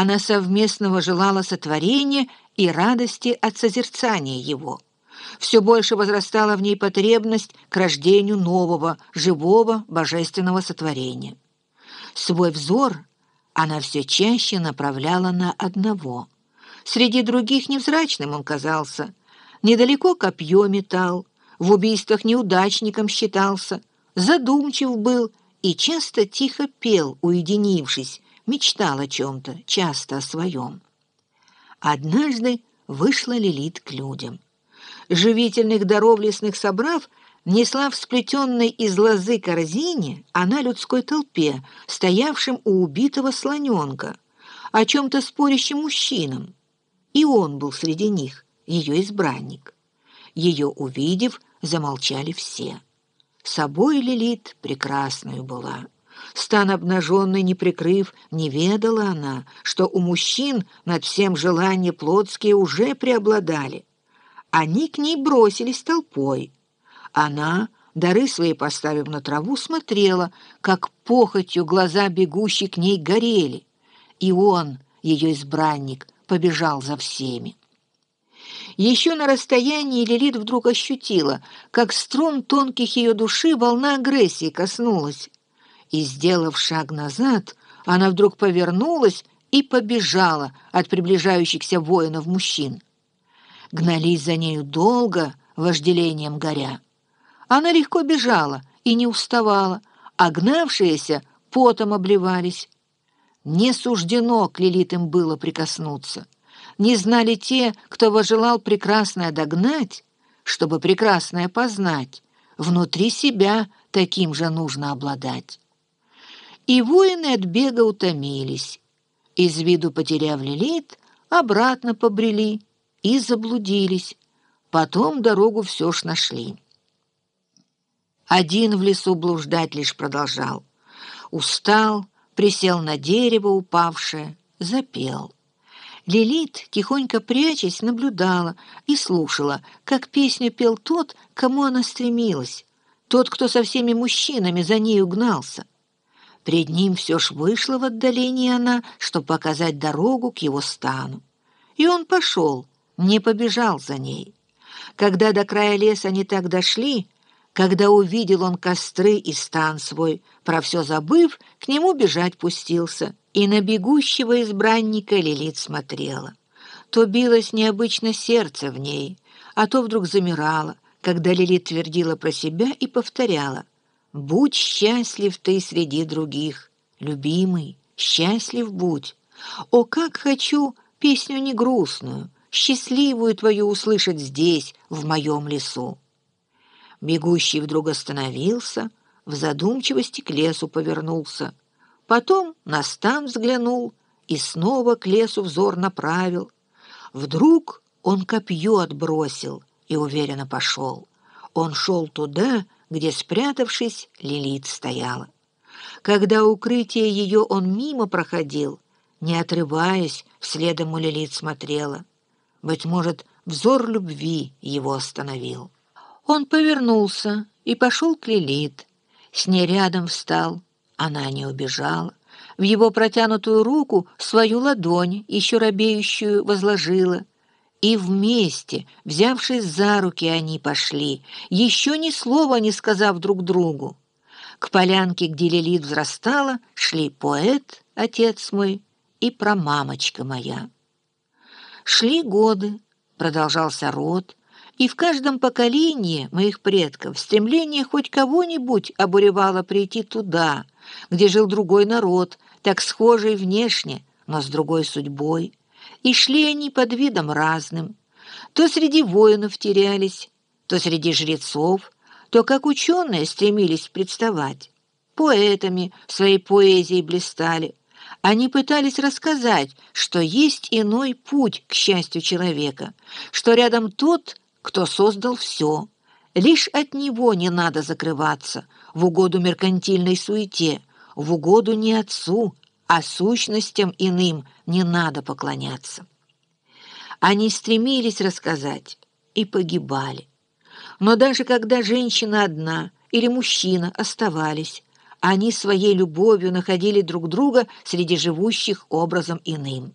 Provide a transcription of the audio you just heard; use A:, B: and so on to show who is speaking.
A: Она совместного желала сотворения и радости от созерцания его. Все больше возрастала в ней потребность к рождению нового, живого, божественного сотворения. Свой взор она все чаще направляла на одного. Среди других невзрачным он казался. Недалеко копье метал, в убийствах неудачником считался, задумчив был и часто тихо пел, уединившись, мечтал о чем-то, часто о своем. Однажды вышла Лилит к людям. Живительных даров лесных собрав, несла в сплетенной из лозы корзине она людской толпе, стоявшим у убитого слоненка, о чем-то спорящим мужчинам. И он был среди них, ее избранник. Ее увидев, замолчали все. Собой Лилит прекрасную была. Стан обнаженный не прикрыв, не ведала она, что у мужчин над всем желания плотские уже преобладали. Они к ней бросились толпой. Она, дары свои поставив на траву, смотрела, как похотью глаза бегущей к ней горели. И он, ее избранник, побежал за всеми. Еще на расстоянии Лилит вдруг ощутила, как струн тонких ее души волна агрессии коснулась. И, сделав шаг назад, она вдруг повернулась и побежала от приближающихся воинов мужчин. Гнались за нею долго, вожделением горя. Она легко бежала и не уставала, а гнавшиеся потом обливались. Не суждено к Лилит им было прикоснуться не знали те, кто вожелал прекрасное догнать, чтобы прекрасное познать, внутри себя таким же нужно обладать. И воины от бега утомились, из виду потеряв лилит, обратно побрели и заблудились, потом дорогу все ж нашли. Один в лесу блуждать лишь продолжал. Устал, присел на дерево упавшее, запел — Лилит, тихонько прячась, наблюдала и слушала, как песню пел тот, кому она стремилась, тот, кто со всеми мужчинами за ней угнался. Пред ним все ж вышла в отдалении она, чтобы показать дорогу к его стану. И он пошел, не побежал за ней. Когда до края леса они так дошли, когда увидел он костры и стан свой, про все забыв, к нему бежать пустился — и на бегущего избранника Лилит смотрела. То билось необычно сердце в ней, а то вдруг замирало, когда Лилит твердила про себя и повторяла «Будь счастлив ты среди других, любимый, счастлив будь! О, как хочу песню не грустную, счастливую твою услышать здесь, в моем лесу!» Бегущий вдруг остановился, в задумчивости к лесу повернулся — Потом на стан взглянул и снова к лесу взор направил. Вдруг он копье отбросил и уверенно пошел. Он шел туда, где, спрятавшись, Лилит стояла. Когда укрытие ее он мимо проходил, не отрываясь, вследом у Лилит смотрела. Быть может, взор любви его остановил. Он повернулся и пошел к Лилит. С ней рядом встал, она не убежала. В его протянутую руку свою ладонь, еще робеющую, возложила. И вместе, взявшись за руки, они пошли, еще ни слова не сказав друг другу. К полянке, где Лилит взрастала, шли поэт, отец мой, и прамамочка моя. Шли годы, продолжался род, и в каждом поколении моих предков стремление хоть кого-нибудь обуревало прийти туда — где жил другой народ, так схожий внешне, но с другой судьбой. И шли они под видом разным. То среди воинов терялись, то среди жрецов, то как ученые стремились представать. Поэтами своей поэзией блистали. Они пытались рассказать, что есть иной путь к счастью человека, что рядом тот, кто создал все. Лишь от него не надо закрываться в угоду меркантильной суете, в угоду не отцу, а сущностям иным не надо поклоняться. Они стремились рассказать и погибали. Но даже когда женщина одна или мужчина оставались, они своей любовью находили друг друга среди живущих образом иным.